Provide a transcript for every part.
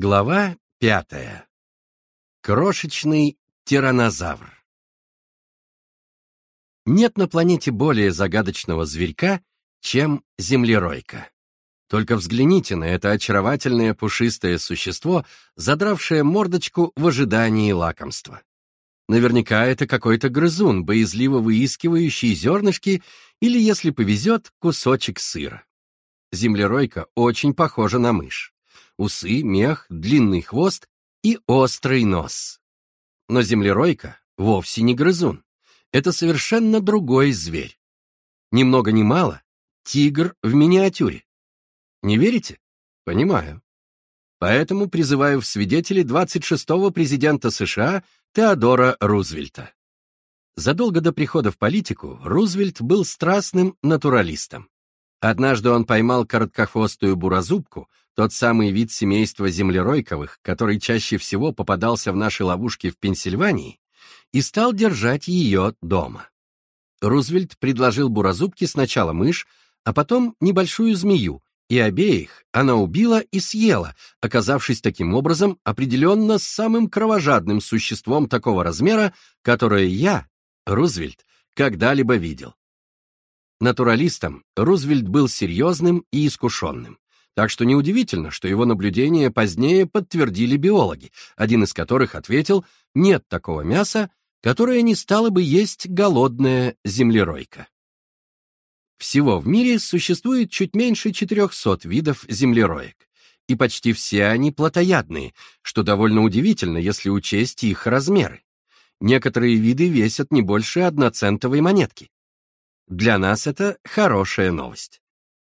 Глава пятая. Крошечный тиранозавр. Нет на планете более загадочного зверька, чем землеройка. Только взгляните на это очаровательное пушистое существо, задравшее мордочку в ожидании лакомства. Наверняка это какой-то грызун, боязливо выискивающий зернышки или, если повезет, кусочек сыра. Землеройка очень похожа на мышь усы, мех, длинный хвост и острый нос. Но землеройка вовсе не грызун. Это совершенно другой зверь. Ни много ни мало — тигр в миниатюре. Не верите? Понимаю. Поэтому призываю в свидетели 26-го президента США Теодора Рузвельта. Задолго до прихода в политику Рузвельт был страстным натуралистом. Однажды он поймал короткохвостую буразубку, тот самый вид семейства землеройковых, который чаще всего попадался в наши ловушки в Пенсильвании, и стал держать ее дома. Рузвельт предложил буразубке сначала мышь, а потом небольшую змею, и обеих она убила и съела, оказавшись таким образом определенно самым кровожадным существом такого размера, которое я, Рузвельт, когда-либо видел. Натуралистом Рузвельт был серьезным и искушенным. Так что неудивительно, что его наблюдения позднее подтвердили биологи, один из которых ответил, нет такого мяса, которое не стало бы есть голодная землеройка. Всего в мире существует чуть меньше 400 видов землероек, и почти все они плотоядные, что довольно удивительно, если учесть их размеры. Некоторые виды весят не больше одноцентовой монетки. Для нас это хорошая новость.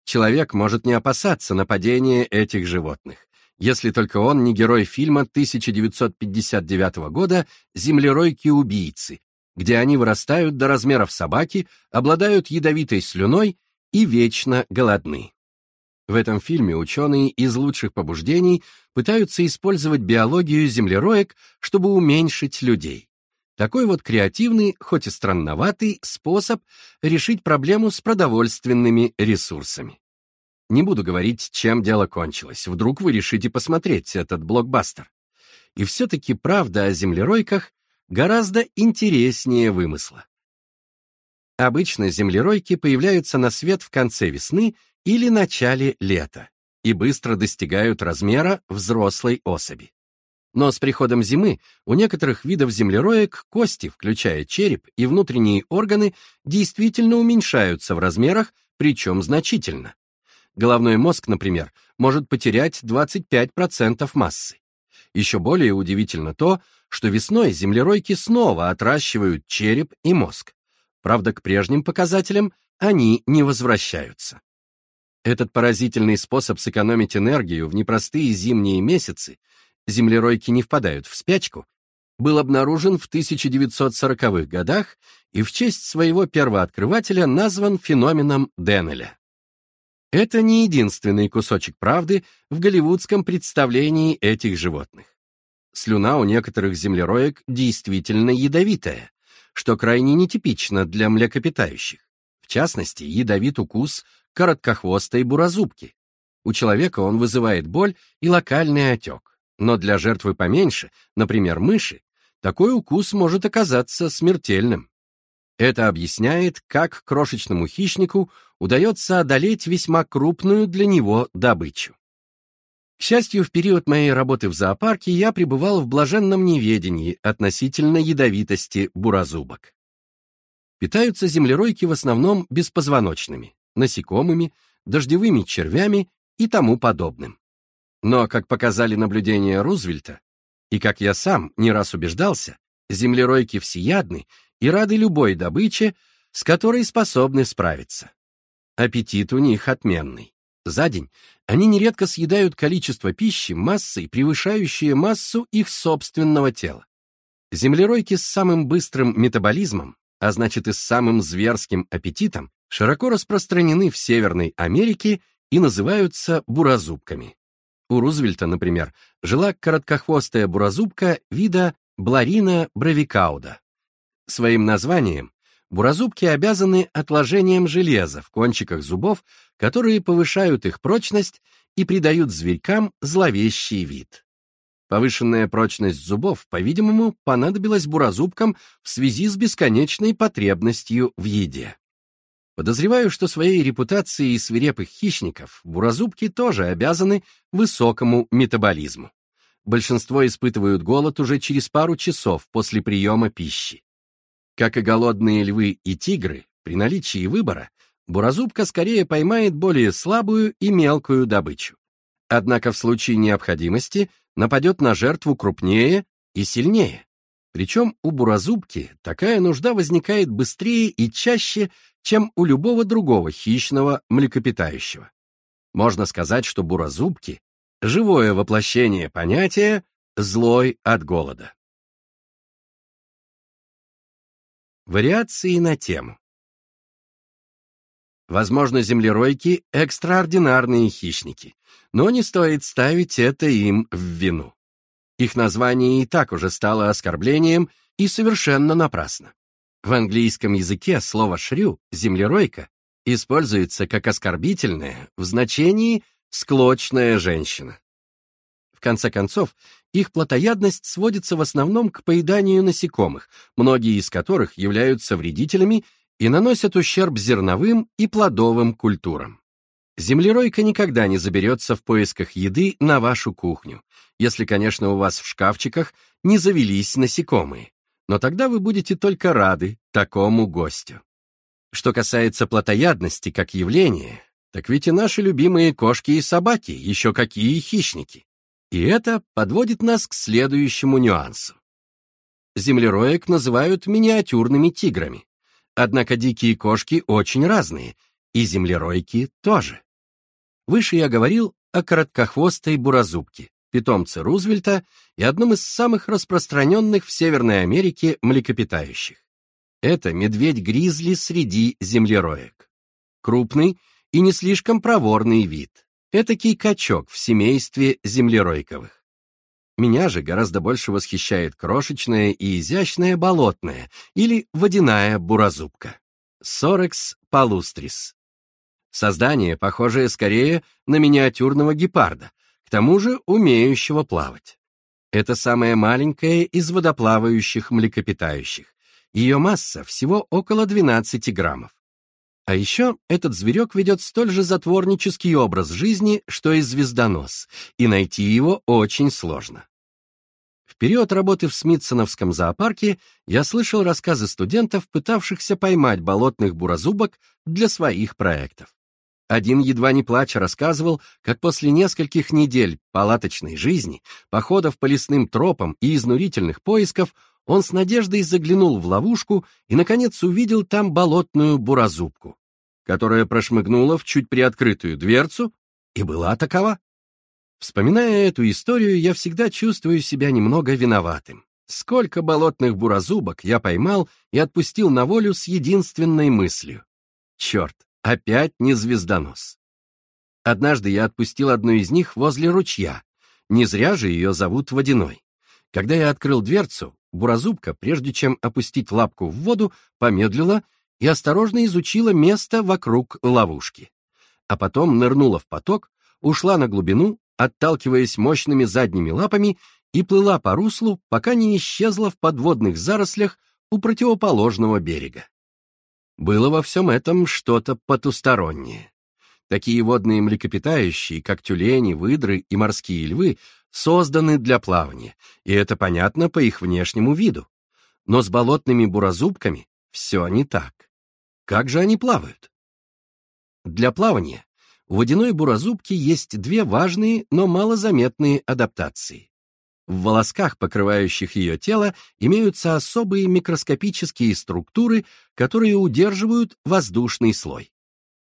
Человек может не опасаться нападения этих животных, если только он не герой фильма 1959 года «Землеройки-убийцы», где они вырастают до размеров собаки, обладают ядовитой слюной и вечно голодны. В этом фильме ученые из лучших побуждений пытаются использовать биологию землероек, чтобы уменьшить людей. Такой вот креативный, хоть и странноватый, способ решить проблему с продовольственными ресурсами. Не буду говорить, чем дело кончилось. Вдруг вы решите посмотреть этот блокбастер. И все-таки правда о землеройках гораздо интереснее вымысла. Обычно землеройки появляются на свет в конце весны или начале лета и быстро достигают размера взрослой особи. Но с приходом зимы у некоторых видов землероек кости, включая череп и внутренние органы, действительно уменьшаются в размерах, причем значительно. Головной мозг, например, может потерять 25% массы. Еще более удивительно то, что весной землеройки снова отращивают череп и мозг. Правда, к прежним показателям они не возвращаются. Этот поразительный способ сэкономить энергию в непростые зимние месяцы землеройки не впадают в спячку, был обнаружен в 1940-х годах и в честь своего первооткрывателя назван феноменом Деннеля. Это не единственный кусочек правды в голливудском представлении этих животных. Слюна у некоторых землероек действительно ядовитая, что крайне нетипично для млекопитающих. В частности, ядовит укус короткохвостой буразубки. У человека он вызывает боль и локальный отек. Но для жертвы поменьше, например, мыши, такой укус может оказаться смертельным. Это объясняет, как крошечному хищнику удается одолеть весьма крупную для него добычу. К счастью, в период моей работы в зоопарке я пребывал в блаженном неведении относительно ядовитости буразубок. Питаются землеройки в основном беспозвоночными, насекомыми, дождевыми червями и тому подобным. Но, как показали наблюдения Рузвельта, и как я сам не раз убеждался, землеройки всеядны и рады любой добыче, с которой способны справиться. Аппетит у них отменный. За день они нередко съедают количество пищи массой, превышающее массу их собственного тела. Землеройки с самым быстрым метаболизмом, а значит и с самым зверским аппетитом, широко распространены в Северной Америке и называются буразубками. У Рузвельта, например, жила короткохвостая буразубка вида Бларина бравикауда. Своим названием буразубки обязаны отложением железа в кончиках зубов, которые повышают их прочность и придают зверькам зловещий вид. Повышенная прочность зубов, по-видимому, понадобилась буразубкам в связи с бесконечной потребностью в еде. Подозреваю, что своей репутацией свирепых хищников буразубки тоже обязаны высокому метаболизму. Большинство испытывают голод уже через пару часов после приема пищи. Как и голодные львы и тигры, при наличии выбора, буразубка скорее поймает более слабую и мелкую добычу. Однако в случае необходимости нападет на жертву крупнее и сильнее. Причем у буразубки такая нужда возникает быстрее и чаще, чем у любого другого хищного млекопитающего. Можно сказать, что буразубки — живое воплощение понятия «злой от голода». Вариации на тему. Возможно, землеройки — экстраординарные хищники, но не стоит ставить это им в вину. Их название и так уже стало оскорблением и совершенно напрасно. В английском языке слово «шрю» — землеройка используется как оскорбительное в значении «склочная женщина». В конце концов, их плотоядность сводится в основном к поеданию насекомых, многие из которых являются вредителями и наносят ущерб зерновым и плодовым культурам. Землеройка никогда не заберется в поисках еды на вашу кухню, если, конечно, у вас в шкафчиках не завелись насекомые. Но тогда вы будете только рады такому гостю. Что касается плотоядности как явления, так ведь и наши любимые кошки и собаки еще какие хищники. И это подводит нас к следующему нюансу. Землероек называют миниатюрными тиграми. Однако дикие кошки очень разные, и землеройки тоже. Выше я говорил о короткохвостой буразубке, питомце Рузвельта и одном из самых распространенных в Северной Америке млекопитающих. Это медведь-гризли среди землероек. Крупный и не слишком проворный вид. Этакий качок в семействе землеройковых. Меня же гораздо больше восхищает крошечная и изящная болотная или водяная буразубка. Сорекс палустрис. Создание, похожее скорее на миниатюрного гепарда, к тому же умеющего плавать. Это самая маленькая из водоплавающих млекопитающих. Ее масса всего около 12 граммов. А еще этот зверек ведет столь же затворнический образ жизни, что и звездонос, и найти его очень сложно. В период работы в Смитсоновском зоопарке я слышал рассказы студентов, пытавшихся поймать болотных буразубок для своих проектов. Один едва не плача рассказывал, как после нескольких недель палаточной жизни, походов по лесным тропам и изнурительных поисков он с надеждой заглянул в ловушку и, наконец, увидел там болотную буразубку, которая прошмыгнула в чуть приоткрытую дверцу и была такова. Вспоминая эту историю, я всегда чувствую себя немного виноватым. Сколько болотных буразубок я поймал и отпустил на волю с единственной мыслью. Черт, Опять не звездонос. Однажды я отпустил одну из них возле ручья. Не зря же ее зовут водяной. Когда я открыл дверцу, буразубка, прежде чем опустить лапку в воду, помедлила и осторожно изучила место вокруг ловушки. А потом нырнула в поток, ушла на глубину, отталкиваясь мощными задними лапами и плыла по руслу, пока не исчезла в подводных зарослях у противоположного берега. Было во всем этом что-то потустороннее. Такие водные млекопитающие, как тюлени, выдры и морские львы, созданы для плавания, и это понятно по их внешнему виду. Но с болотными буразубками все не так. Как же они плавают? Для плавания у водяной буразубки есть две важные, но малозаметные адаптации. В волосках, покрывающих ее тело, имеются особые микроскопические структуры, которые удерживают воздушный слой.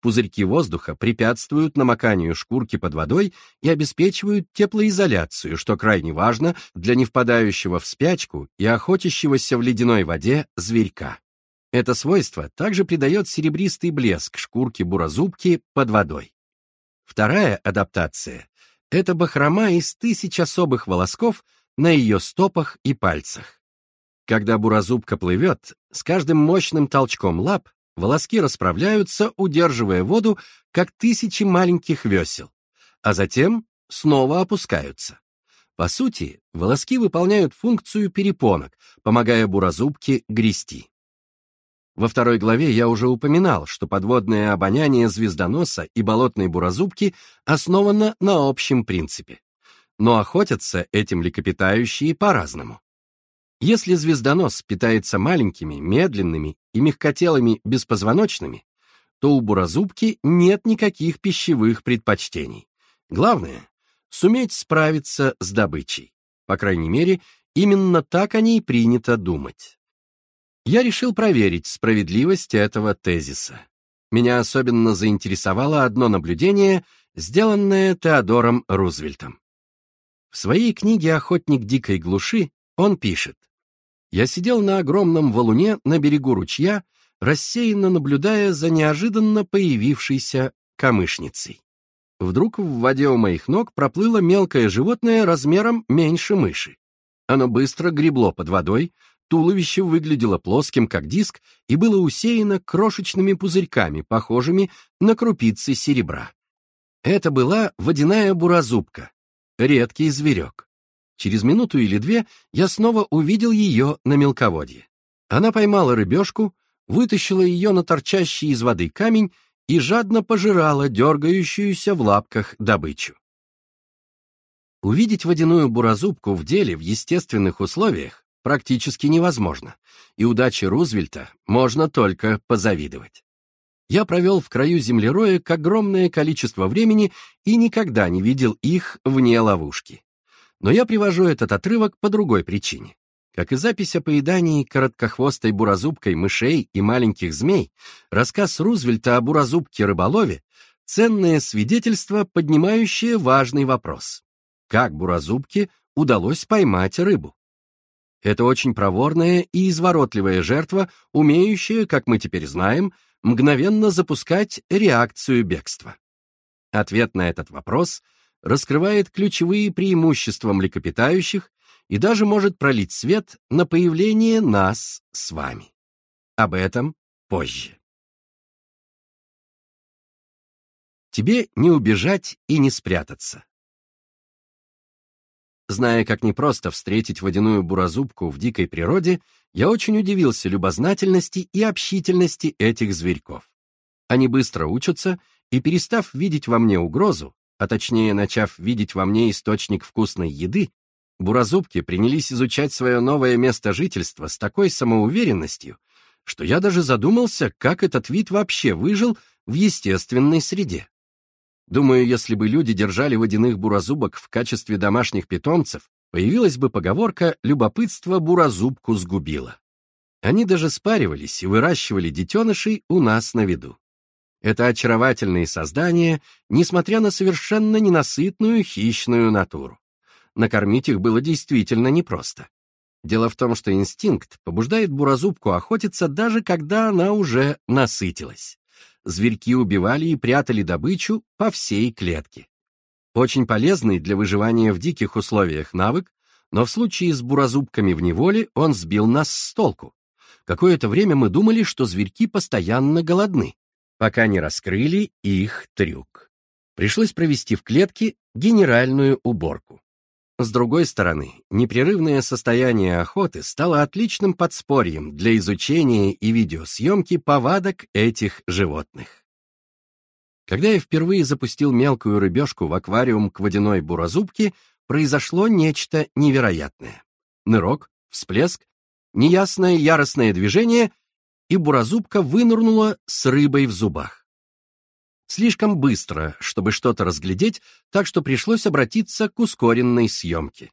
Пузырьки воздуха препятствуют намоканию шкурки под водой и обеспечивают теплоизоляцию, что крайне важно для не впадающего в спячку и охотящегося в ледяной воде зверька. Это свойство также придает серебристый блеск шкурке буразубки под водой. Вторая адаптация это бахрома из тысяч особых волосков на ее стопах и пальцах. Когда буразубка плывет, с каждым мощным толчком лап волоски расправляются, удерживая воду, как тысячи маленьких весел, а затем снова опускаются. По сути, волоски выполняют функцию перепонок, помогая бурозубке грести. Во второй главе я уже упоминал, что подводное обоняние звездоноса и болотной бурозубки основано на общем принципе. Но охотятся этим млекопитающие по-разному. Если звездонос питается маленькими, медленными и мягкотелыми беспозвоночными, то у бурозубки нет никаких пищевых предпочтений. Главное — суметь справиться с добычей. По крайней мере, именно так о ней принято думать я решил проверить справедливость этого тезиса. Меня особенно заинтересовало одно наблюдение, сделанное Теодором Рузвельтом. В своей книге «Охотник дикой глуши» он пишет, «Я сидел на огромном валуне на берегу ручья, рассеянно наблюдая за неожиданно появившейся камышницей. Вдруг в воде у моих ног проплыло мелкое животное размером меньше мыши. Оно быстро гребло под водой, Туловище выглядело плоским, как диск, и было усеяно крошечными пузырьками, похожими на крупицы серебра. Это была водяная буразубка, редкий зверек. Через минуту или две я снова увидел ее на мелководье. Она поймала рыбешку, вытащила ее на торчащий из воды камень и жадно пожирала дергающуюся в лапках добычу. Увидеть водяную буразубку в деле в естественных условиях практически невозможно, и удаче Рузвельта можно только позавидовать. Я провел в краю землероек огромное количество времени и никогда не видел их вне ловушки. Но я привожу этот отрывок по другой причине. Как и запись о поедании короткохвостой буразубкой мышей и маленьких змей, рассказ Рузвельта о буразубке-рыболове — ценное свидетельство, поднимающее важный вопрос. Как буразубке удалось поймать рыбу? Это очень проворная и изворотливая жертва, умеющая, как мы теперь знаем, мгновенно запускать реакцию бегства. Ответ на этот вопрос раскрывает ключевые преимущества млекопитающих и даже может пролить свет на появление нас с вами. Об этом позже. Тебе не убежать и не спрятаться. Зная, как непросто встретить водяную буразубку в дикой природе, я очень удивился любознательности и общительности этих зверьков. Они быстро учатся, и, перестав видеть во мне угрозу, а точнее начав видеть во мне источник вкусной еды, буразубки принялись изучать свое новое место жительства с такой самоуверенностью, что я даже задумался, как этот вид вообще выжил в естественной среде. Думаю, если бы люди держали водяных буразубок в качестве домашних питомцев, появилась бы поговорка «любопытство буразубку сгубило». Они даже спаривались и выращивали детенышей у нас на виду. Это очаровательные создания, несмотря на совершенно ненасытную хищную натуру. Накормить их было действительно непросто. Дело в том, что инстинкт побуждает буразубку охотиться даже когда она уже насытилась зверьки убивали и прятали добычу по всей клетке. Очень полезный для выживания в диких условиях навык, но в случае с буразубками в неволе он сбил нас с толку. Какое-то время мы думали, что зверьки постоянно голодны, пока не раскрыли их трюк. Пришлось провести в клетке генеральную уборку. С другой стороны, непрерывное состояние охоты стало отличным подспорьем для изучения и видеосъемки повадок этих животных. Когда я впервые запустил мелкую рыбешку в аквариум к водяной буразубке, произошло нечто невероятное. Нырок, всплеск, неясное яростное движение, и буразубка вынырнула с рыбой в зубах слишком быстро, чтобы что-то разглядеть, так что пришлось обратиться к ускоренной съемке.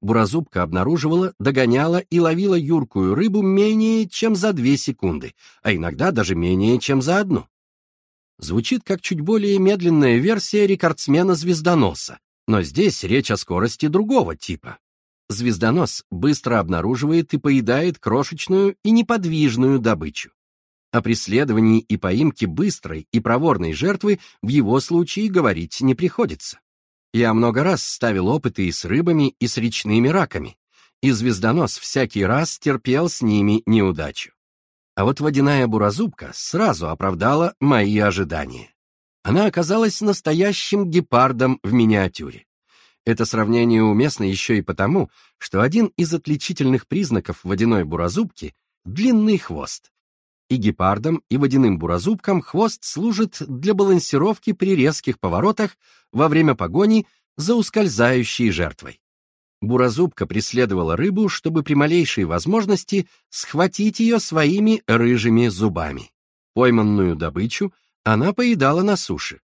Буразубка обнаруживала, догоняла и ловила юркую рыбу менее чем за две секунды, а иногда даже менее чем за одну. Звучит как чуть более медленная версия рекордсмена-звездоноса, но здесь речь о скорости другого типа. Звездонос быстро обнаруживает и поедает крошечную и неподвижную добычу. О преследовании и поимке быстрой и проворной жертвы в его случае говорить не приходится. Я много раз ставил опыты и с рыбами, и с речными раками, и звездонос всякий раз терпел с ними неудачу. А вот водяная буразубка сразу оправдала мои ожидания. Она оказалась настоящим гепардом в миниатюре. Это сравнение уместно еще и потому, что один из отличительных признаков водяной буразубки — длинный хвост. И гепардам, и водяным буразубкам хвост служит для балансировки при резких поворотах во время погони за ускользающей жертвой. Буразубка преследовала рыбу, чтобы при малейшей возможности схватить ее своими рыжими зубами. Пойманную добычу она поедала на суше.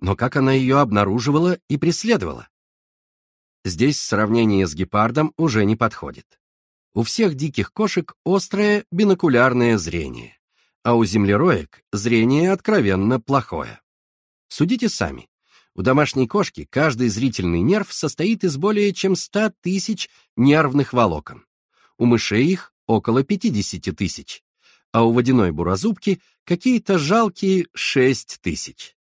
Но как она ее обнаруживала и преследовала? Здесь сравнение с гепардом уже не подходит. У всех диких кошек острое бинокулярное зрение, а у землероек зрение откровенно плохое. Судите сами. У домашней кошки каждый зрительный нерв состоит из более чем 100 тысяч нервных волокон. У мышей их около 50 тысяч, а у водяной буразубки какие-то жалкие 6 тысяч.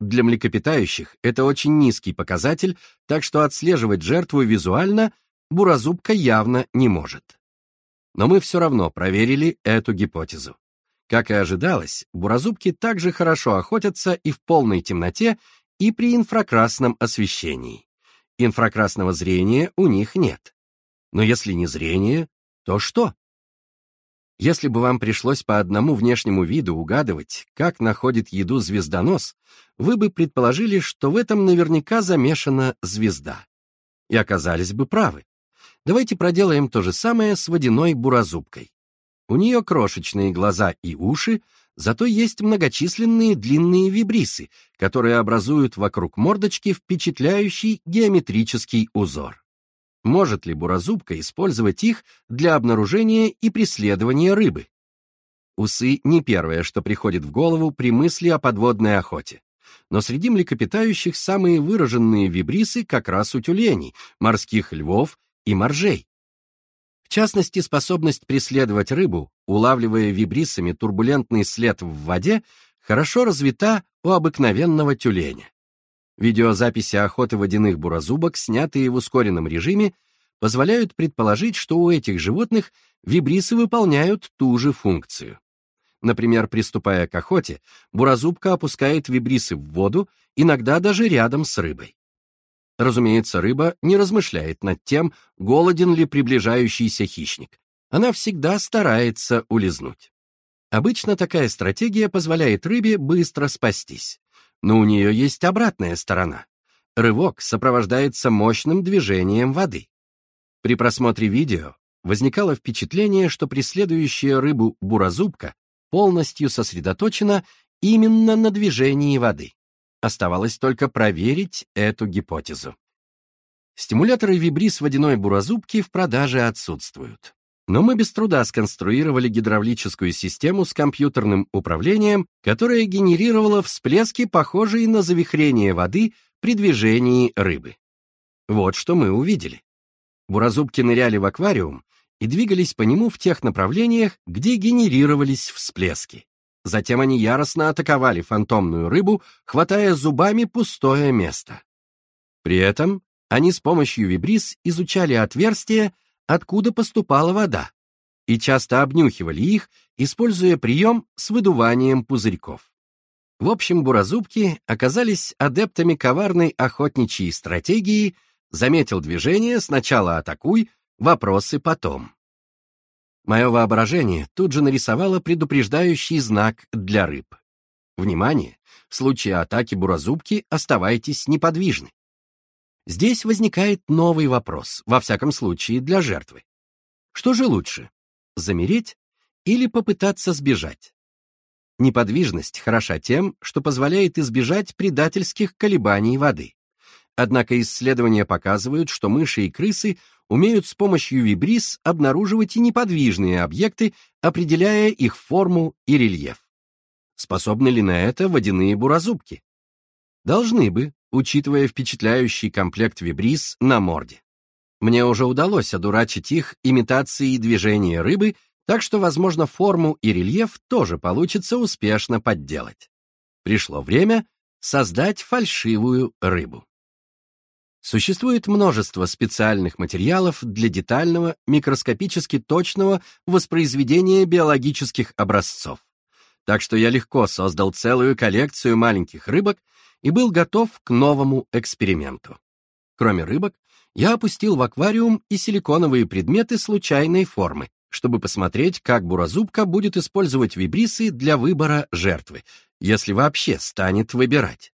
Для млекопитающих это очень низкий показатель, так что отслеживать жертву визуально буразубка явно не может. Но мы все равно проверили эту гипотезу. Как и ожидалось, буразубки также хорошо охотятся и в полной темноте, и при инфракрасном освещении. Инфракрасного зрения у них нет. Но если не зрение, то что? Если бы вам пришлось по одному внешнему виду угадывать, как находит еду звездонос, вы бы предположили, что в этом наверняка замешана звезда. И оказались бы правы. Давайте проделаем то же самое с водяной буразубкой. У нее крошечные глаза и уши, зато есть многочисленные длинные вибрисы, которые образуют вокруг мордочки впечатляющий геометрический узор. Может ли буразубка использовать их для обнаружения и преследования рыбы? Усы не первое, что приходит в голову при мысли о подводной охоте. Но среди млекопитающих самые выраженные вибрисы как раз у тюленей, морских львов и моржей. В частности, способность преследовать рыбу, улавливая вибрисами турбулентный след в воде, хорошо развита у обыкновенного тюленя. Видеозаписи охоты водяных буразубок, снятые в ускоренном режиме, позволяют предположить, что у этих животных вибрисы выполняют ту же функцию. Например, приступая к охоте, буразубка опускает вибрисы в воду, иногда даже рядом с рыбой. Разумеется, рыба не размышляет над тем, голоден ли приближающийся хищник. Она всегда старается улизнуть. Обычно такая стратегия позволяет рыбе быстро спастись. Но у нее есть обратная сторона. Рывок сопровождается мощным движением воды. При просмотре видео возникало впечатление, что преследующая рыбу буразубка полностью сосредоточена именно на движении воды. Оставалось только проверить эту гипотезу. Стимуляторы вибрис водяной буразубки в продаже отсутствуют. Но мы без труда сконструировали гидравлическую систему с компьютерным управлением, которая генерировала всплески, похожие на завихрение воды при движении рыбы. Вот что мы увидели. Буразубки ныряли в аквариум и двигались по нему в тех направлениях, где генерировались всплески. Затем они яростно атаковали фантомную рыбу, хватая зубами пустое место. При этом они с помощью вибрис изучали отверстия, откуда поступала вода, и часто обнюхивали их, используя прием с выдуванием пузырьков. В общем, буразубки оказались адептами коварной охотничьей стратегии «заметил движение, сначала атакуй, вопросы потом». Мое воображение тут же нарисовало предупреждающий знак для рыб. Внимание! В случае атаки буразубки оставайтесь неподвижны. Здесь возникает новый вопрос, во всяком случае для жертвы. Что же лучше, замереть или попытаться сбежать? Неподвижность хороша тем, что позволяет избежать предательских колебаний воды. Однако исследования показывают, что мыши и крысы умеют с помощью вибрис обнаруживать и неподвижные объекты, определяя их форму и рельеф. Способны ли на это водяные буразубки? Должны бы, учитывая впечатляющий комплект вибрис на морде. Мне уже удалось одурачить их имитацией движения рыбы, так что, возможно, форму и рельеф тоже получится успешно подделать. Пришло время создать фальшивую рыбу. Существует множество специальных материалов для детального, микроскопически точного воспроизведения биологических образцов. Так что я легко создал целую коллекцию маленьких рыбок, и был готов к новому эксперименту. Кроме рыбок, я опустил в аквариум и силиконовые предметы случайной формы, чтобы посмотреть, как буразубка будет использовать вибрисы для выбора жертвы, если вообще станет выбирать.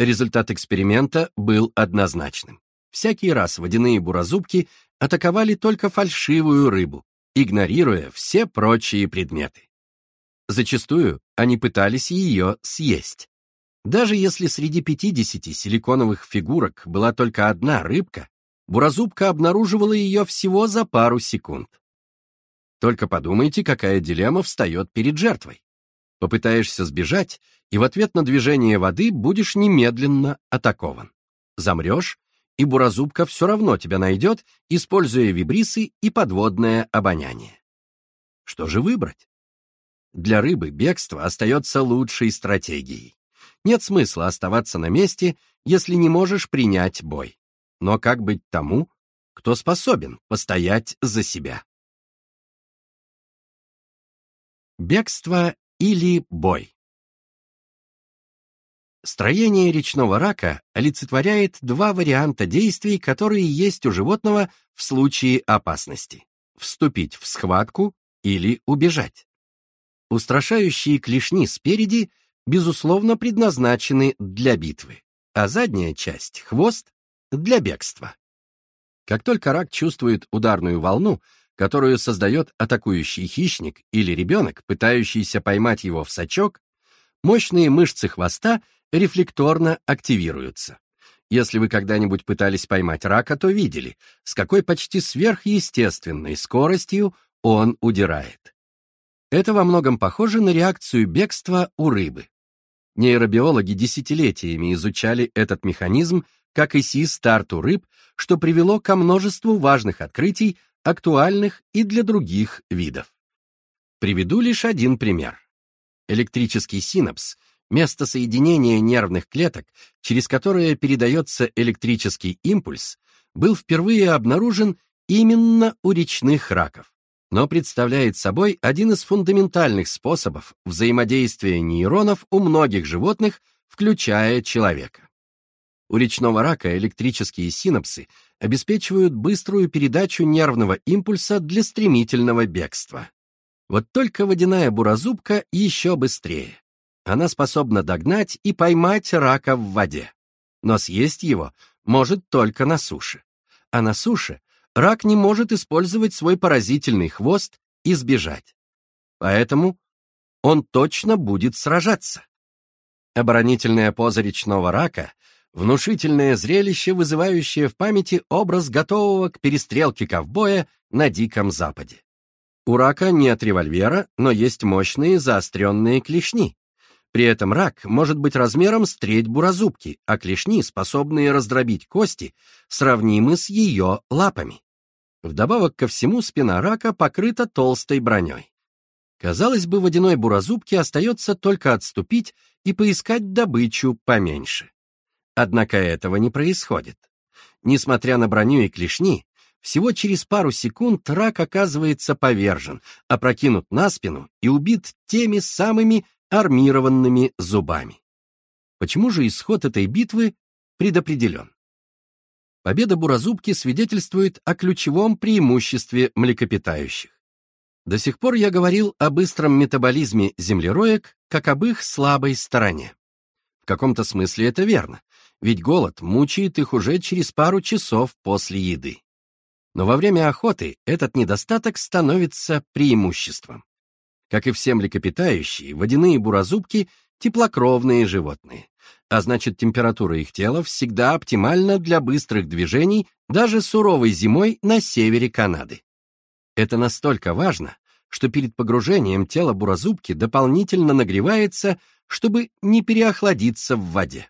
Результат эксперимента был однозначным. Всякий раз водяные буразубки атаковали только фальшивую рыбу, игнорируя все прочие предметы. Зачастую они пытались ее съесть. Даже если среди 50 силиконовых фигурок была только одна рыбка, буразубка обнаруживала ее всего за пару секунд. Только подумайте, какая дилемма встает перед жертвой. Попытаешься сбежать, и в ответ на движение воды будешь немедленно атакован. Замрешь, и буразубка все равно тебя найдет, используя вибрисы и подводное обоняние. Что же выбрать? Для рыбы бегство остается лучшей стратегией. Нет смысла оставаться на месте, если не можешь принять бой. Но как быть тому, кто способен постоять за себя? Бегство или бой. Строение речного рака олицетворяет два варианта действий, которые есть у животного в случае опасности – вступить в схватку или убежать. Устрашающие клешни спереди, безусловно, предназначены для битвы, а задняя часть, хвост, для бегства. Как только рак чувствует ударную волну, которую создает атакующий хищник или ребенок, пытающийся поймать его в сачок, мощные мышцы хвоста – рефлекторно активируются. Если вы когда-нибудь пытались поймать рака, то видели, с какой почти сверхъестественной скоростью он удирает. Это во многом похоже на реакцию бегства у рыбы. Нейробиологи десятилетиями изучали этот механизм, как и си-старт у рыб, что привело ко множеству важных открытий, актуальных и для других видов. Приведу лишь один пример. Электрический синапс Место соединения нервных клеток, через которое передается электрический импульс, был впервые обнаружен именно у речных раков, но представляет собой один из фундаментальных способов взаимодействия нейронов у многих животных, включая человека. У речного рака электрические синапсы обеспечивают быструю передачу нервного импульса для стремительного бегства. Вот только водяная буразубка еще быстрее. Она способна догнать и поймать рака в воде. Но съесть его может только на суше. А на суше рак не может использовать свой поразительный хвост и сбежать. Поэтому он точно будет сражаться. Оборонительная поза речного рака — внушительное зрелище, вызывающее в памяти образ готового к перестрелке ковбоя на Диком Западе. У рака нет револьвера, но есть мощные заостренные клешни, при этом рак может быть размером с треть буразубки, а клешни, способные раздробить кости, сравнимы с ее лапами. Вдобавок ко всему спина рака покрыта толстой броней. Казалось бы, водяной буразубке остается только отступить и поискать добычу поменьше. Однако этого не происходит. Несмотря на броню и клешни, всего через пару секунд рак оказывается повержен, опрокинут на спину и убит теми самыми армированными зубами. Почему же исход этой битвы предопределен? Победа Буразубки свидетельствует о ключевом преимуществе млекопитающих. До сих пор я говорил о быстром метаболизме землероек как об их слабой стороне. В каком-то смысле это верно, ведь голод мучает их уже через пару часов после еды. Но во время охоты этот недостаток становится преимуществом. Как и все млекопитающие, водяные буразубки — теплокровные животные, а значит температура их тела всегда оптимальна для быстрых движений даже суровой зимой на севере Канады. Это настолько важно, что перед погружением тело буразубки дополнительно нагревается, чтобы не переохладиться в воде.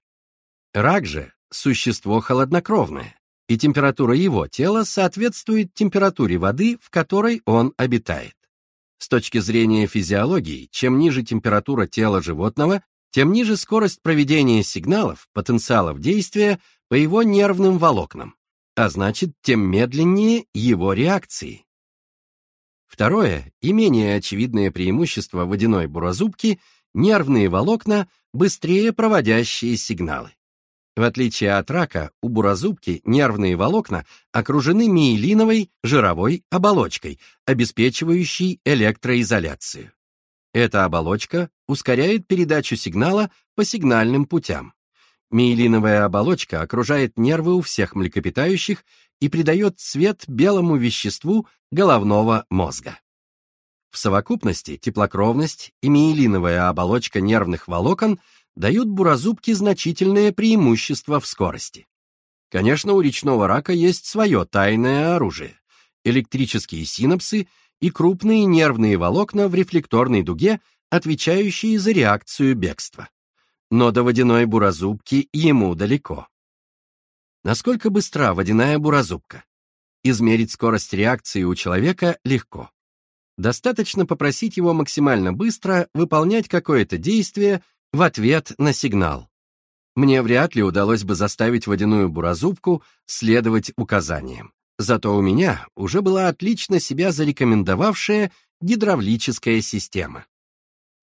Рак же — существо холоднокровное, и температура его тела соответствует температуре воды, в которой он обитает. С точки зрения физиологии, чем ниже температура тела животного, тем ниже скорость проведения сигналов, потенциалов действия по его нервным волокнам, а значит, тем медленнее его реакции. Второе и менее очевидное преимущество водяной буразубки — нервные волокна, быстрее проводящие сигналы. В отличие от рака, у бурозубки нервные волокна окружены миелиновой жировой оболочкой, обеспечивающей электроизоляцию. Эта оболочка ускоряет передачу сигнала по сигнальным путям. Миелиновая оболочка окружает нервы у всех млекопитающих и придает цвет белому веществу головного мозга. В совокупности теплокровность и миелиновая оболочка нервных волокон дают буразубке значительное преимущество в скорости. Конечно, у речного рака есть свое тайное оружие – электрические синапсы и крупные нервные волокна в рефлекторной дуге, отвечающие за реакцию бегства. Но до водяной буразубки ему далеко. Насколько быстра водяная буразубка? Измерить скорость реакции у человека легко. Достаточно попросить его максимально быстро выполнять какое-то действие в ответ на сигнал. Мне вряд ли удалось бы заставить водяную буразубку следовать указаниям. Зато у меня уже была отлично себя зарекомендовавшая гидравлическая система.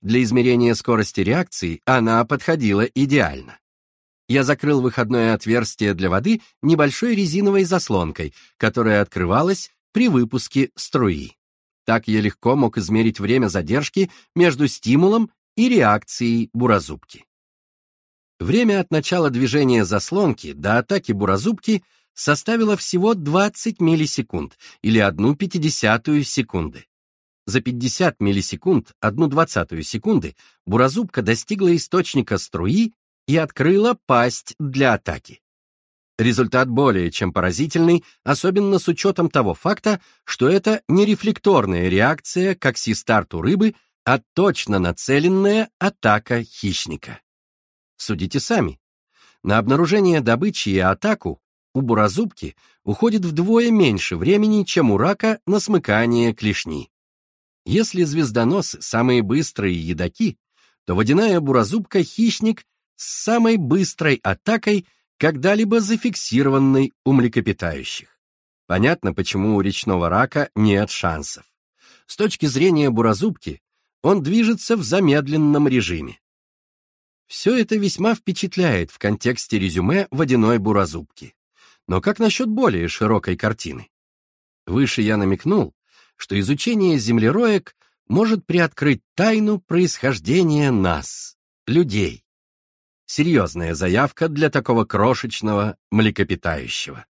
Для измерения скорости реакции она подходила идеально. Я закрыл выходное отверстие для воды небольшой резиновой заслонкой, которая открывалась при выпуске струи. Так я легко мог измерить время задержки между стимулом и реакцией буразубки. Время от начала движения заслонки до атаки буразубки составило всего 20 миллисекунд или одну пятидесятую секунды. За 50 миллисекунд, одну двадцатую секунды, буразубка достигла источника струи и открыла пасть для атаки. Результат более чем поразительный, особенно с учетом того факта, что это не рефлекторная реакция к оксистарту рыбы, а точно нацеленная атака хищника. Судите сами. На обнаружение добычи и атаку у буразубки уходит вдвое меньше времени, чем у рака на смыкание клешни. Если звездоносы самые быстрые едоки, то водяная буразубка — хищник с самой быстрой атакой, когда-либо зафиксированной у млекопитающих. Понятно, почему у речного рака нет шансов. С точки зрения буразубки, он движется в замедленном режиме. Все это весьма впечатляет в контексте резюме водяной буразубки. Но как насчет более широкой картины? Выше я намекнул, что изучение землероек может приоткрыть тайну происхождения нас, людей. Серьезная заявка для такого крошечного млекопитающего.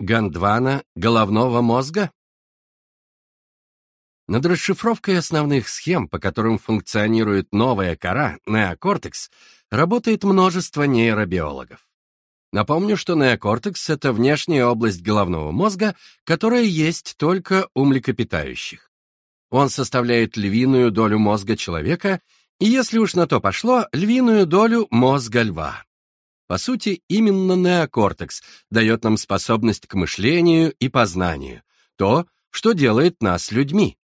Гондвана головного мозга? Над расшифровкой основных схем, по которым функционирует новая кора, неокортекс, работает множество нейробиологов. Напомню, что неокортекс — это внешняя область головного мозга, которая есть только у млекопитающих. Он составляет львиную долю мозга человека и, если уж на то пошло, львиную долю мозга льва. По сути, именно неокортекс дает нам способность к мышлению и познанию, то, что делает нас людьми.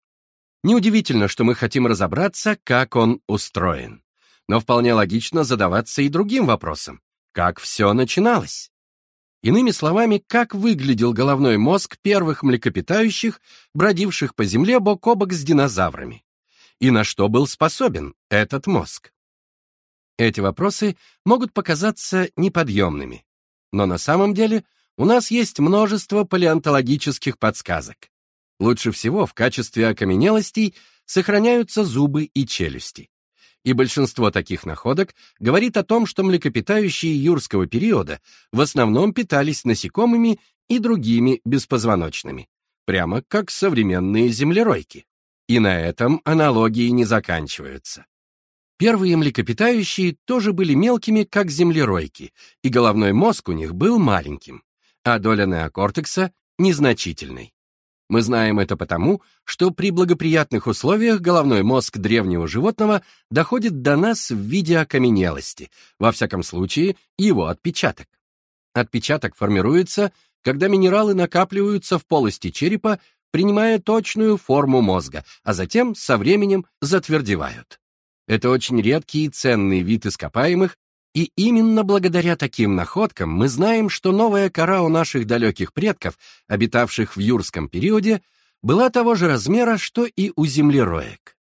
Неудивительно, что мы хотим разобраться, как он устроен. Но вполне логично задаваться и другим вопросом. Как все начиналось? Иными словами, как выглядел головной мозг первых млекопитающих, бродивших по земле бок о бок с динозаврами? И на что был способен этот мозг? Эти вопросы могут показаться неподъемными, но на самом деле у нас есть множество палеонтологических подсказок. Лучше всего в качестве окаменелостей сохраняются зубы и челюсти. И большинство таких находок говорит о том, что млекопитающие юрского периода в основном питались насекомыми и другими беспозвоночными, прямо как современные землеройки. И на этом аналогии не заканчиваются. Первые млекопитающие тоже были мелкими, как землеройки, и головной мозг у них был маленьким, а доля неокортекса — незначительной. Мы знаем это потому, что при благоприятных условиях головной мозг древнего животного доходит до нас в виде окаменелости, во всяком случае, его отпечаток. Отпечаток формируется, когда минералы накапливаются в полости черепа, принимая точную форму мозга, а затем со временем затвердевают. Это очень редкий и ценный вид ископаемых, и именно благодаря таким находкам мы знаем, что новая кора у наших далеких предков, обитавших в юрском периоде, была того же размера, что и у землероек.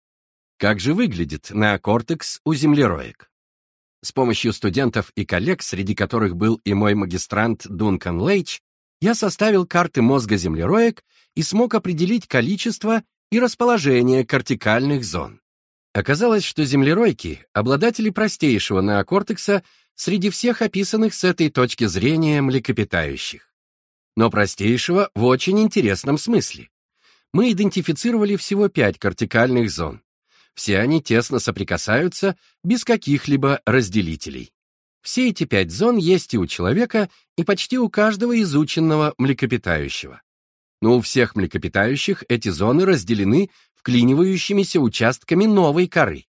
Как же выглядит неокортекс у землероек? С помощью студентов и коллег, среди которых был и мой магистрант Дункан Лейч, я составил карты мозга землероек и смог определить количество и расположение кортикальных зон. Оказалось, что землеройки — обладатели простейшего неокортекса среди всех описанных с этой точки зрения млекопитающих. Но простейшего в очень интересном смысле. Мы идентифицировали всего пять кортикальных зон. Все они тесно соприкасаются, без каких-либо разделителей. Все эти пять зон есть и у человека, и почти у каждого изученного млекопитающего. Но у всех млекопитающих эти зоны разделены вклинивающимися участками новой коры.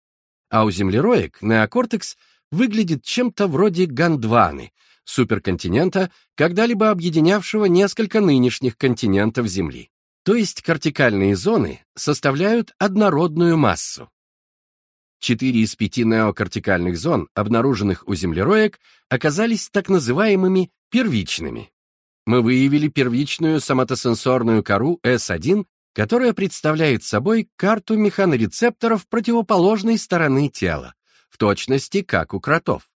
А у землероек неокортекс выглядит чем-то вроде Гондваны, суперконтинента, когда-либо объединявшего несколько нынешних континентов Земли. То есть кортикальные зоны составляют однородную массу. Четыре из пяти неокортикальных зон, обнаруженных у землероек, оказались так называемыми первичными. Мы выявили первичную соматосенсорную кору S1, которая представляет собой карту механорецепторов противоположной стороны тела, в точности как у кротов.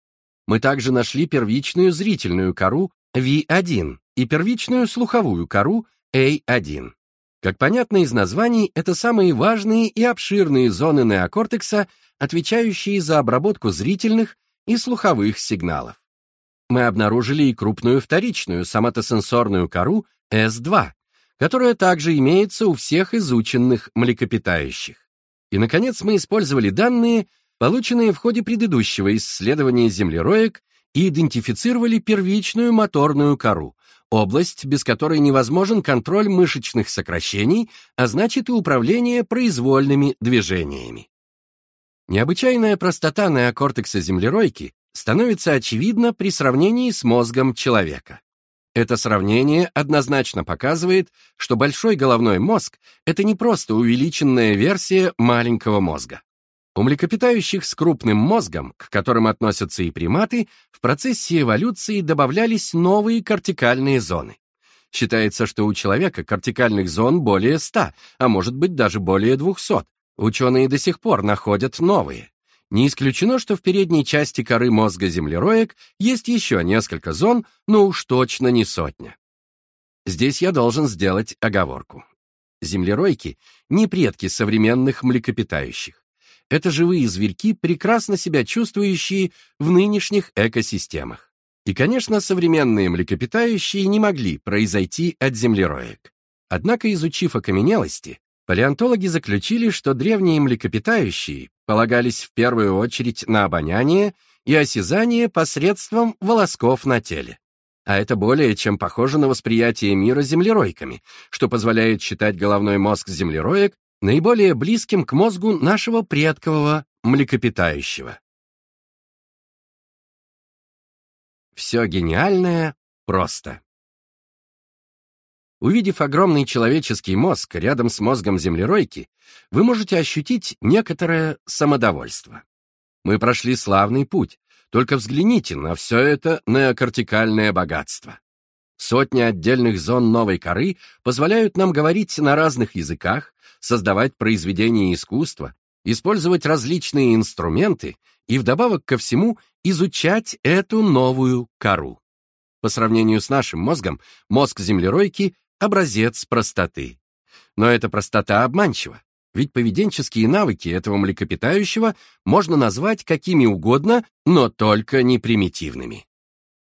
Мы также нашли первичную зрительную кору V1 и первичную слуховую кору A1. Как понятно из названий, это самые важные и обширные зоны неокортекса, отвечающие за обработку зрительных и слуховых сигналов. Мы обнаружили и крупную вторичную соматосенсорную кору S2, которая также имеется у всех изученных млекопитающих. И, наконец, мы использовали данные, полученные в ходе предыдущего исследования землероек, и идентифицировали первичную моторную кору, область, без которой невозможен контроль мышечных сокращений, а значит и управление произвольными движениями. Необычайная простота неокортекса землеройки становится очевидна при сравнении с мозгом человека. Это сравнение однозначно показывает, что большой головной мозг — это не просто увеличенная версия маленького мозга. У млекопитающих с крупным мозгом, к которым относятся и приматы, в процессе эволюции добавлялись новые кортикальные зоны. Считается, что у человека кортикальных зон более 100, а может быть даже более 200. Ученые до сих пор находят новые. Не исключено, что в передней части коры мозга землероек есть еще несколько зон, но уж точно не сотня. Здесь я должен сделать оговорку. Землеройки — не предки современных млекопитающих. Это живые зверьки, прекрасно себя чувствующие в нынешних экосистемах. И, конечно, современные млекопитающие не могли произойти от землероек. Однако, изучив окаменелости, палеонтологи заключили, что древние млекопитающие полагались в первую очередь на обоняние и осязание посредством волосков на теле. А это более чем похоже на восприятие мира землеройками, что позволяет считать головной мозг землероек наиболее близким к мозгу нашего предкового млекопитающего. Все гениальное просто. Увидев огромный человеческий мозг рядом с мозгом землеройки, вы можете ощутить некоторое самодовольство. Мы прошли славный путь, только взгляните на все это неокортикальное богатство. Сотни отдельных зон новой коры позволяют нам говорить на разных языках, создавать произведения искусства, использовать различные инструменты и вдобавок ко всему изучать эту новую кору. По сравнению с нашим мозгом, мозг землеройки — образец простоты. Но эта простота обманчива, ведь поведенческие навыки этого млекопитающего можно назвать какими угодно, но только не примитивными.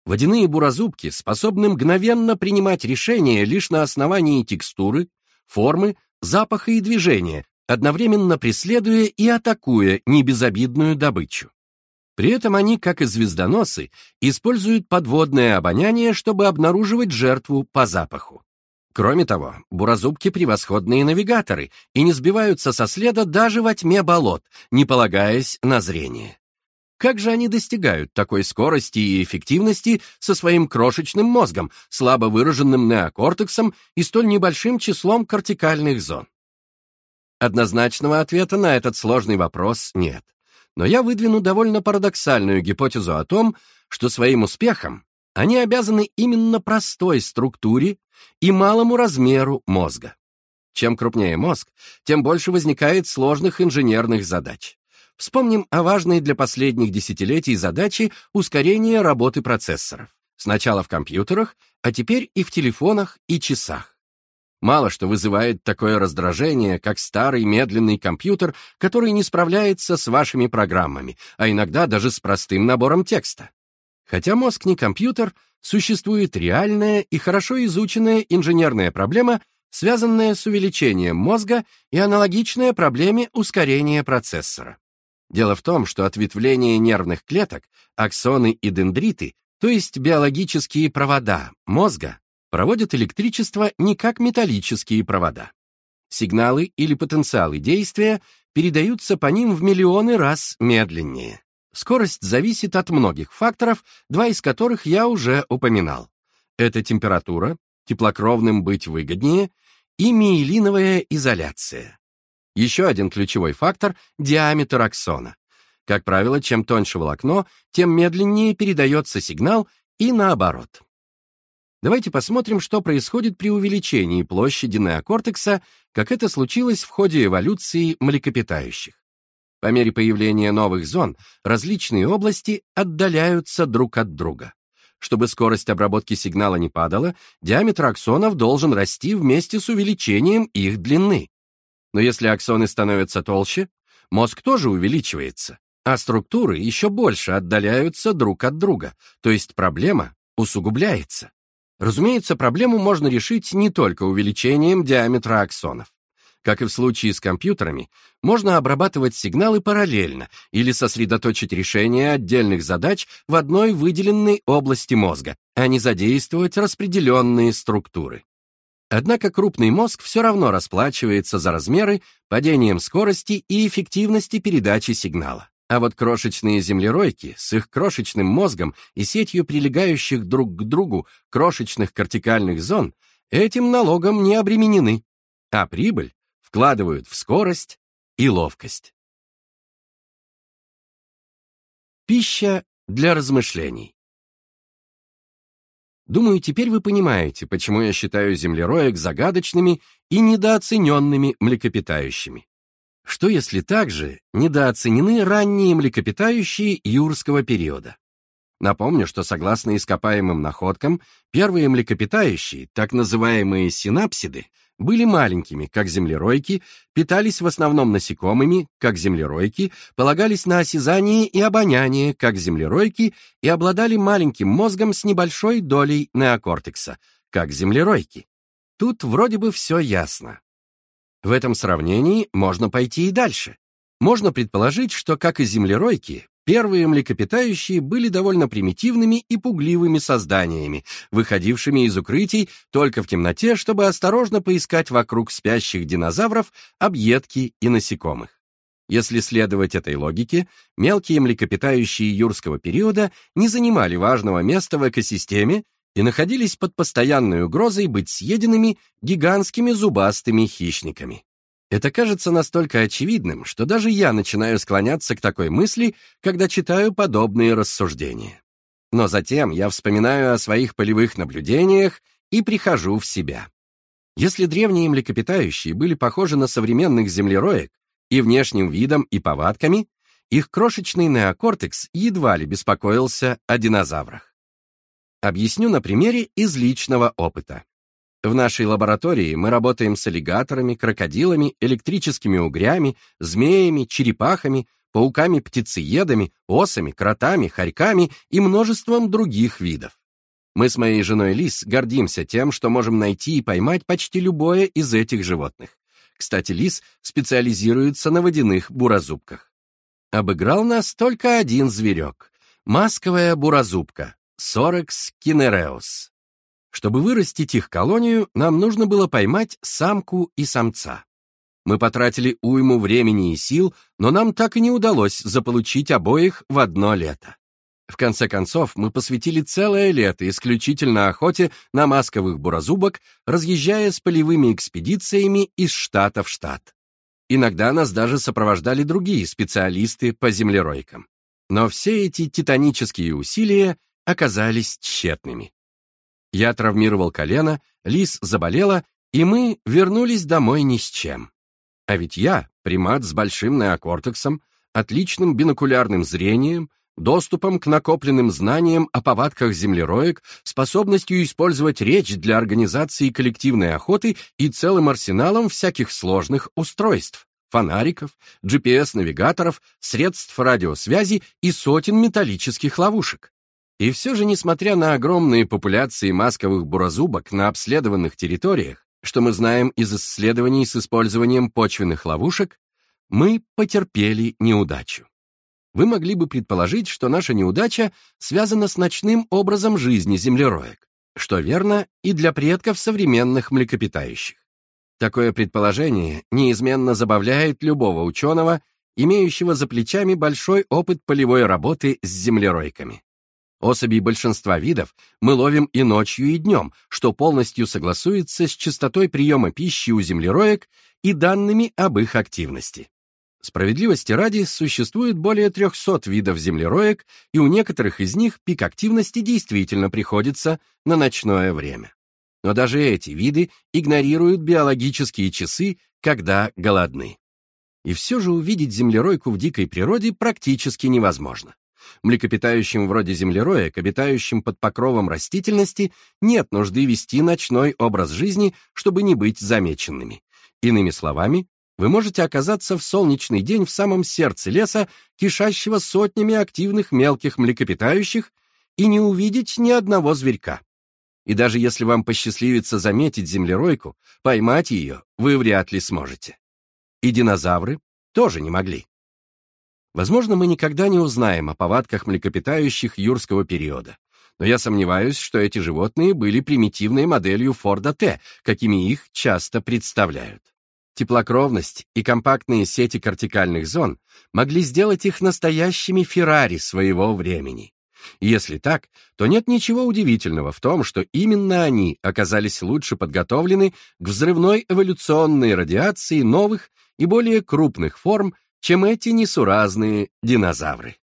Водяные буразубки способны мгновенно принимать решения лишь на основании текстуры, формы, запаха и движения, одновременно преследуя и атакуя небезобидную добычу. При этом они, как и звездоносы, используют подводное обоняние, чтобы обнаруживать жертву по запаху. Кроме того, буразубки — превосходные навигаторы и не сбиваются со следа даже во тьме болот, не полагаясь на зрение. Как же они достигают такой скорости и эффективности со своим крошечным мозгом, слабо выраженным неокортексом и столь небольшим числом кортикальных зон? Однозначного ответа на этот сложный вопрос нет. Но я выдвину довольно парадоксальную гипотезу о том, что своим успехом они обязаны именно простой структуре и малому размеру мозга. Чем крупнее мозг, тем больше возникает сложных инженерных задач. Вспомним о важной для последних десятилетий задаче ускорения работы процессоров. Сначала в компьютерах, а теперь и в телефонах и часах. Мало что вызывает такое раздражение, как старый медленный компьютер, который не справляется с вашими программами, а иногда даже с простым набором текста. Хотя мозг не компьютер, существует реальная и хорошо изученная инженерная проблема, связанная с увеличением мозга и аналогичная проблеме ускорения процессора. Дело в том, что ответвление нервных клеток, аксоны и дендриты, то есть биологические провода мозга, проводят электричество не как металлические провода. Сигналы или потенциалы действия передаются по ним в миллионы раз медленнее. Скорость зависит от многих факторов, два из которых я уже упоминал. Это температура, теплокровным быть выгоднее, и миелиновая изоляция. Еще один ключевой фактор — диаметр аксона. Как правило, чем тоньше волокно, тем медленнее передается сигнал и наоборот. Давайте посмотрим, что происходит при увеличении площади неокортекса, как это случилось в ходе эволюции млекопитающих. По мере появления новых зон различные области отдаляются друг от друга. Чтобы скорость обработки сигнала не падала, диаметр аксонов должен расти вместе с увеличением их длины. Но если аксоны становятся толще, мозг тоже увеличивается, а структуры еще больше отдаляются друг от друга, то есть проблема усугубляется. Разумеется, проблему можно решить не только увеличением диаметра аксонов. Как и в случае с компьютерами, можно обрабатывать сигналы параллельно или сосредоточить решение отдельных задач в одной выделенной области мозга, а не задействовать распределенные структуры. Однако крупный мозг все равно расплачивается за размеры падением скорости и эффективности передачи сигнала. А вот крошечные землеройки с их крошечным мозгом и сетью прилегающих друг к другу крошечных кортикальных зон этим налогом не обременены, а прибыль вкладывают в скорость и ловкость. Пища для размышлений. Думаю, теперь вы понимаете, почему я считаю землероек загадочными и недооцененными млекопитающими. Что если также недооценены ранние млекопитающие юрского периода? Напомню, что согласно ископаемым находкам, первые млекопитающие, так называемые синапсиды, были маленькими, как землеройки, питались в основном насекомыми, как землеройки, полагались на осязание и обоняние, как землеройки, и обладали маленьким мозгом с небольшой долей неокортекса, как землеройки. Тут вроде бы все ясно. В этом сравнении можно пойти и дальше. Можно предположить, что, как и землеройки, первые млекопитающие были довольно примитивными и пугливыми созданиями, выходившими из укрытий только в темноте, чтобы осторожно поискать вокруг спящих динозавров объедки и насекомых. Если следовать этой логике, мелкие млекопитающие юрского периода не занимали важного места в экосистеме и находились под постоянной угрозой быть съеденными гигантскими зубастыми хищниками. Это кажется настолько очевидным, что даже я начинаю склоняться к такой мысли, когда читаю подобные рассуждения. Но затем я вспоминаю о своих полевых наблюдениях и прихожу в себя. Если древние млекопитающие были похожи на современных землероек и внешним видом, и повадками, их крошечный неокортекс едва ли беспокоился о динозаврах. Объясню на примере из личного опыта. В нашей лаборатории мы работаем с аллигаторами, крокодилами, электрическими угрями, змеями, черепахами, пауками-птицеедами, осами, кротами, хорьками и множеством других видов. Мы с моей женой Лис гордимся тем, что можем найти и поймать почти любое из этих животных. Кстати, Лис специализируется на водяных буразубках. Обыграл нас только один зверек — масковая буразубка, Сорекс кинереус. Чтобы вырастить их колонию, нам нужно было поймать самку и самца. Мы потратили уйму времени и сил, но нам так и не удалось заполучить обоих в одно лето. В конце концов, мы посвятили целое лето исключительно охоте на масковых буразубок, разъезжая с полевыми экспедициями из штата в штат. Иногда нас даже сопровождали другие специалисты по землеройкам. Но все эти титанические усилия оказались тщетными. Я травмировал колено, Лис заболела, и мы вернулись домой ни с чем. А ведь я, примат с большим неокортексом, отличным бинокулярным зрением, доступом к накопленным знаниям о повадках землероек, способностью использовать речь для организации коллективной охоты и целым арсеналом всяких сложных устройств, фонариков, GPS-навигаторов, средств радиосвязи и сотен металлических ловушек. И все же, несмотря на огромные популяции масковых буразубок на обследованных территориях, что мы знаем из исследований с использованием почвенных ловушек, мы потерпели неудачу. Вы могли бы предположить, что наша неудача связана с ночным образом жизни землероек, что верно и для предков современных млекопитающих. Такое предположение неизменно забавляет любого ученого, имеющего за плечами большой опыт полевой работы с землеройками. Особей большинства видов мы ловим и ночью, и днем, что полностью согласуется с частотой приема пищи у землероек и данными об их активности. Справедливости ради, существует более 300 видов землероек, и у некоторых из них пик активности действительно приходится на ночное время. Но даже эти виды игнорируют биологические часы, когда голодны. И все же увидеть землеройку в дикой природе практически невозможно. Млекопитающим вроде землероек, обитающим под покровом растительности, нет нужды вести ночной образ жизни, чтобы не быть замеченными. Иными словами, вы можете оказаться в солнечный день в самом сердце леса, кишащего сотнями активных мелких млекопитающих, и не увидеть ни одного зверька. И даже если вам посчастливится заметить землеройку, поймать ее вы вряд ли сможете. И динозавры тоже не могли. Возможно, мы никогда не узнаем о повадках млекопитающих юрского периода. Но я сомневаюсь, что эти животные были примитивной моделью Форда Т, какими их часто представляют. Теплокровность и компактные сети кортикальных зон могли сделать их настоящими Феррари своего времени. Если так, то нет ничего удивительного в том, что именно они оказались лучше подготовлены к взрывной эволюционной радиации новых и более крупных форм чем эти несуразные динозавры.